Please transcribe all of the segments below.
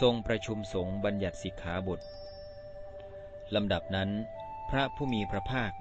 ทรงประชุมสงฆ์บัญญัติสิกขาบทลำดับนั้น พระผู้มีพระภาค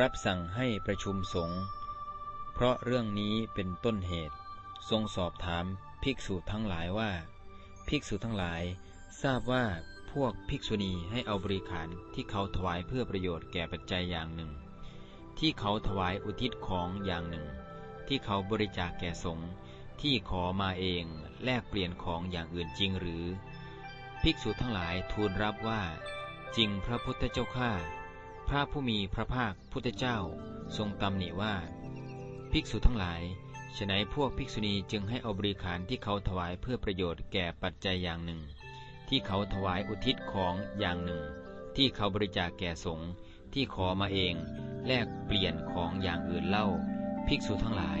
รับสั่งให้ประชุมสงฆ์เพราะเรื่องนี้เป็นต้นเหตุ ทรงสอบถามภิกษุทั้งหลายว่า ภิกษุทั้งหลายทราบว่าพวกภิกษุณีให้เอาบริขารที่เขาถวายเพื่อประโยชน์แก่ปัจจัยอย่างหนึ่ง ที่เขาถวายอุทิศของอย่างหนึ่ง ที่เขาบริจาคแก่สงฆ์ ที่ขอมาเองแลกเปลี่ยนของอย่างอื่นจริงหรือ ภิกษุทั้งหลายทูลรับว่า จริงพระพุทธเจ้าข้าพระผู้มีพระภาคพุทธเจ้าทรงตำหนิว่า ภิกษุทั้งหลายฉนัยพวกภิกษุณีจึงให้อบริขารที่เขาถวายเพื่อประโยชน์แก่ปัจจัยอย่างหนึ่ง ที่เขาถวายอุทิศของอย่างหนึ่ง ที่เขาบริจาคแก่สงฆ์ที่ขอมาเอง แลกเปลี่ยนของอย่างอื่นเล่า ภิกษุทั้งหลาย